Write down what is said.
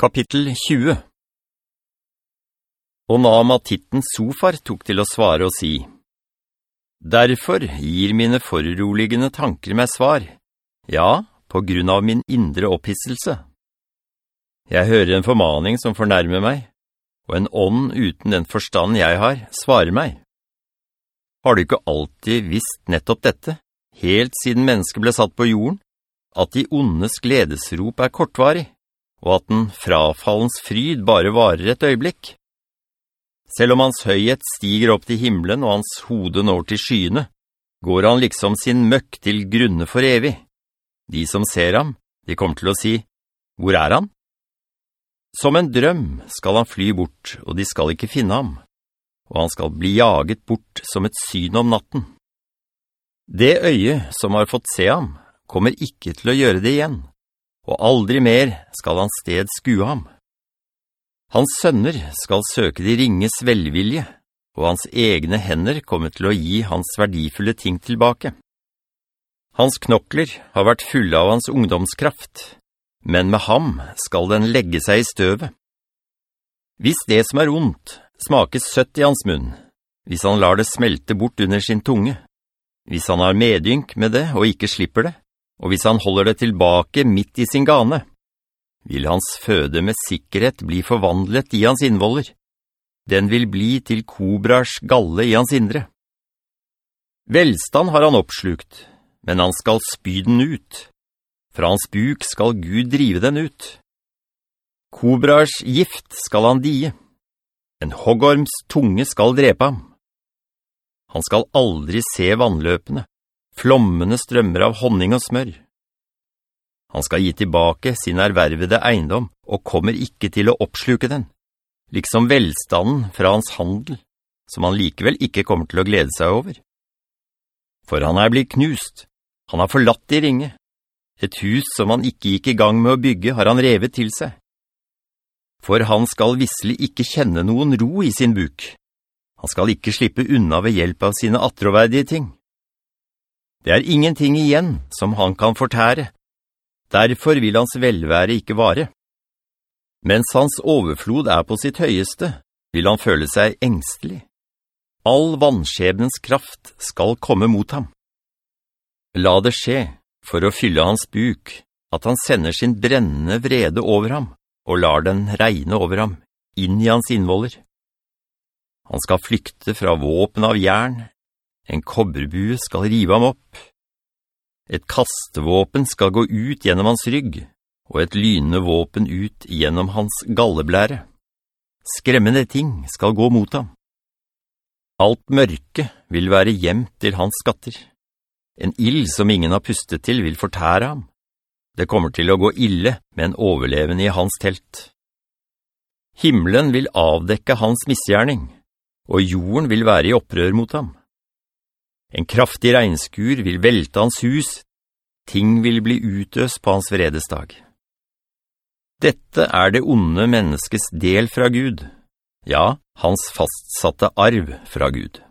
Kapittel 20 Og Naamatittens Sofar tok til å svare og si, «Derfor gir mine foruroligende tanker meg svar, ja, på grunn av min indre opphisselse. Jeg hører en formaning som fornærmer meg, og en ånd uten den forstand jeg har, svarer meg. Har du ikke alltid visst nettopp dette, helt siden mennesket ble satt på jorden, at de ondes gledesrop er kortvarig?» Og at den frafallens fryd bare varer et øyeblikk. Selv om hans høyhet stiger opp til himmelen og hans hode når til skyene, går han liksom sin møkk til grunne for evig. De som ser ham, de kommer til å si, «Hvor er han?» Som en drøm skal han fly bort, og de skal ikke finne ham, og han skal bli jaget bort som et syn om natten. Det øye som har fått se ham, kommer ikke til å gjøre det igjen og aldri mer skal hans sted skue ham. Hans sønner skal søke de ringes velvilje, og hans egne hender kommer til å gi hans verdifulle ting tilbake. Hans knokler har vært fulle av hans ungdomskraft, men med ham skal den legge seg i støvet. Hvis det som er ondt smaker søtt i hans munn, hvis han lar det smelte bort under sin tunge, hvis han har medynk med det og ikke slipper det, og hvis han holder det tilbake midt i sin gane, vil hans føde med sikkerhet bli forvandlet i hans innvoller. Den vil bli til kobrars galle i hans indre. Velstand har han oppslukt, men han skal spy den ut. Fra hans buk skal Gud drive den ut. Kobrars gift skal han die. En hoggorms tunge skal drepe ham. Han skal aldri se vannløpene flommende strømmer av honning og smør. Han skal gi tilbake sin ervervede eiendom, og kommer ikke til å oppsluke den, liksom velstanden fra hans handel, som han likevel ikke kommer til å glede seg over. For han er blitt knust, han har forlatt i ringe. Et hus som han ikke gikk i gang med å bygge har han revet til seg. For han skal visselig ikke kjenne noen ro i sin buk. Han skal ikke slippe unna ved hjelp av sine atroverdige ting. Det er ingenting igjen som han kan fortære. Derfor vil hans velvære ikke vare. Mens hans overflod er på sitt høyeste, vil han føle seg engstelig. All vannskjebnens kraft skal komme mot ham. La det skje, for å fylle hans buk, at han sender sin brennende vrede over ham, og lar den regne over ham, inn i hans innvoller. Han skal flykte fra våpen av jern, en kobberbue skal rive ham opp. Et kastevåpen skal gå ut gjennom hans rygg, og et lynende våpen ut gjennom hans galleblære. Skremmende ting skal gå mot ham. Alt mørke vil være gjemt til hans skatter. En ild som ingen har pustet til vil fortære ham. Det kommer til å gå ille med en overlevende i hans telt. Himmelen vil avdekke hans misgjerning, og jorden vil være i opprør mot ham. En kraftig regnskur vil velte hans hus, ting vil bli utøst på hans vredesdag. Dette er det onde menneskes del fra Gud, ja, hans fastsatte arv fra Gud.